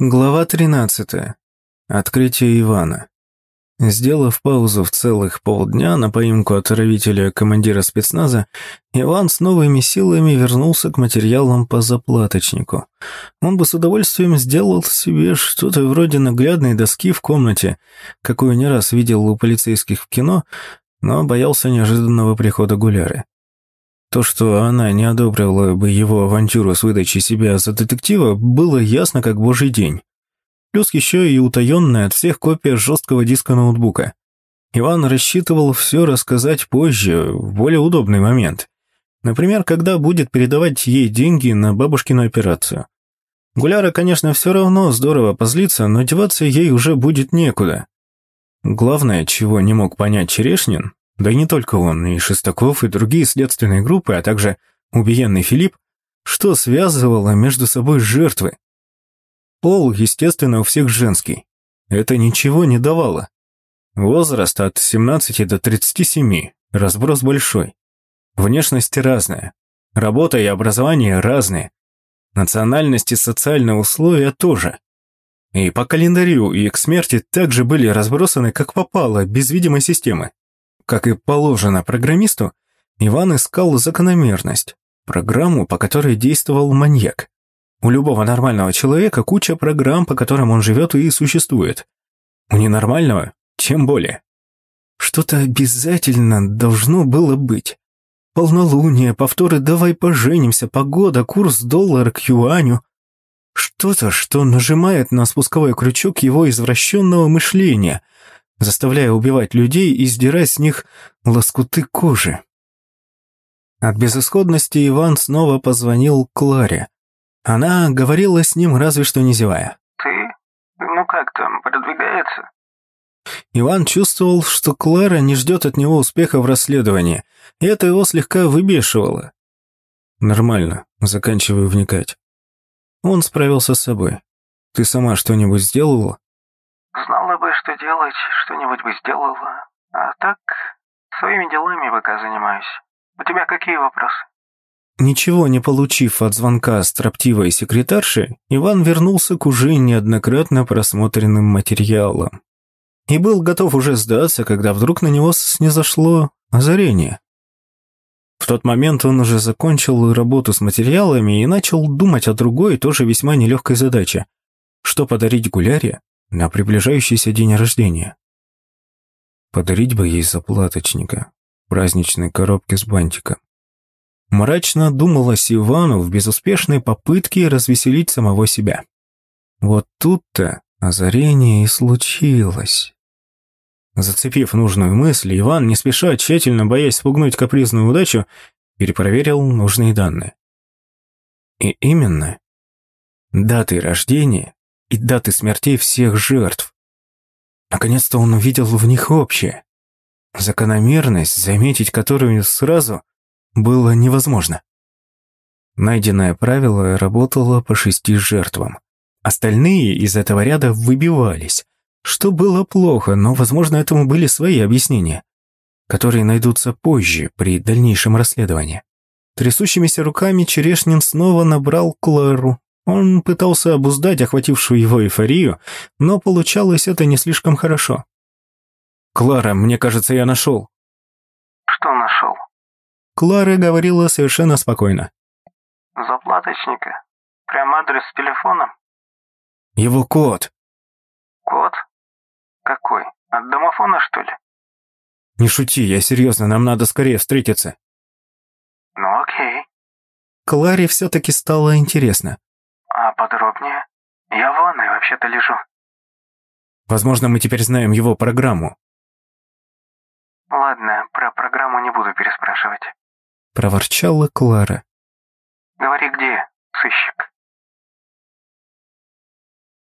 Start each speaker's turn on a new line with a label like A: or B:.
A: Глава 13. Открытие Ивана. Сделав паузу в целых полдня на поимку отравителя командира спецназа, Иван с новыми силами вернулся к материалам по заплаточнику. Он бы с удовольствием сделал себе что-то вроде наглядной доски в комнате, какую не раз видел у полицейских в кино, но боялся неожиданного прихода Гуляры. То, что она не одобрила бы его авантюру с выдачей себя за детектива, было ясно как божий день. Плюс еще и утаенная от всех копия жесткого диска ноутбука. Иван рассчитывал все рассказать позже, в более удобный момент. Например, когда будет передавать ей деньги на бабушкину операцию. Гуляра, конечно, все равно здорово позлится, но деваться ей уже будет некуда. Главное, чего не мог понять Черешнин, да и не только он, и Шестаков, и другие следственные группы, а также убиенный Филипп, что связывало между собой жертвы. Пол, естественно, у всех женский. Это ничего не давало. Возраст от 17 до 37, разброс большой. Внешность разная. Работа и образование разные. Национальность и социальные условия тоже. И по календарю, и к смерти также были разбросаны как попало, без видимой системы. Как и положено программисту, Иван искал закономерность, программу, по которой действовал маньяк. У любого нормального человека куча программ, по которым он живет и существует. У ненормального чем более. Что-то обязательно должно было быть. Полнолуние, повторы «давай поженимся», погода, курс доллара к юаню. Что-то, что нажимает на спусковой крючок его извращенного мышления – заставляя убивать людей и сдирать с них лоскуты кожи. От безысходности Иван снова позвонил Кларе. Она говорила с ним разве что не зевая.
B: «Ты? Ну как там, продвигается?»
A: Иван чувствовал, что Клара не ждет от него успеха в расследовании, и это его слегка выбешивало. «Нормально, заканчиваю вникать». Он справился с собой. «Ты сама что-нибудь сделала?»
B: Знала бы, что делать, что-нибудь бы сделала. А так, своими делами пока занимаюсь. У тебя какие вопросы?
A: Ничего не получив от звонка строптивой секретарши, Иван вернулся к уже неоднократно просмотренным материалам. И был готов уже сдаться, когда вдруг на него снизошло озарение. В тот момент он уже закончил работу с материалами и начал думать о другой, тоже весьма нелегкой задаче. Что подарить Гуляре, на приближающийся день рождения. Подарить бы ей заплаточника, праздничной коробки с бантиком. Мрачно думалось Ивану в безуспешной попытке развеселить самого себя. Вот тут-то озарение и случилось. Зацепив нужную мысль, Иван, не спеша, тщательно боясь спугнуть капризную удачу, перепроверил нужные данные. И именно даты рождения и даты смертей всех жертв. Наконец-то он увидел в них общее. Закономерность, заметить которую сразу было невозможно. Найденное правило работало по шести жертвам. Остальные из этого ряда выбивались, что было плохо, но, возможно, этому были свои объяснения, которые найдутся позже при дальнейшем расследовании. Трясущимися руками Черешнин снова набрал Клару, он пытался обуздать охватившую его эйфорию, но получалось это не слишком хорошо. «Клара, мне кажется, я нашел».
B: «Что нашел?»
A: Клара говорила совершенно спокойно.
B: «Заплаточника? Прям адрес с телефоном?»
A: «Его код».
B: «Код? Какой? От домофона, что ли?»
A: «Не шути, я серьезно, нам надо скорее встретиться».
B: «Ну окей».
A: Кларе все-таки стало интересно.
B: А подробнее? Я в ванной вообще-то лежу.
A: Возможно, мы теперь знаем его программу.
B: Ладно, про программу не буду переспрашивать.
A: Проворчала Клара.
B: Говори где, сыщик.